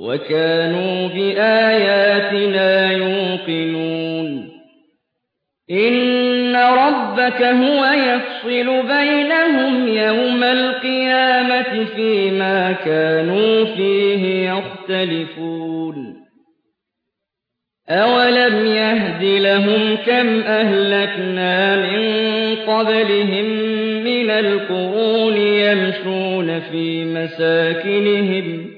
وَكَانُوا بِآيَاتِنَا يُوقِنُونَ. إِنَّ رَبَّكَ هُوَ يَفْصِلُ بَيْنَهُمْ يَوْمَ الْقِيَامَةِ فِيمَا كَانُوا فِيهِ يَخْتَلِفُونَ. أَوَلَمْ يَهْدِ لَهُمْ كَمْ أَهْلَكْنَا مِن قَبْلِهِم مِّنَ الْقُرُونِ يَمْشُونَ فِي مَسَاكِنِهِمْ ۗ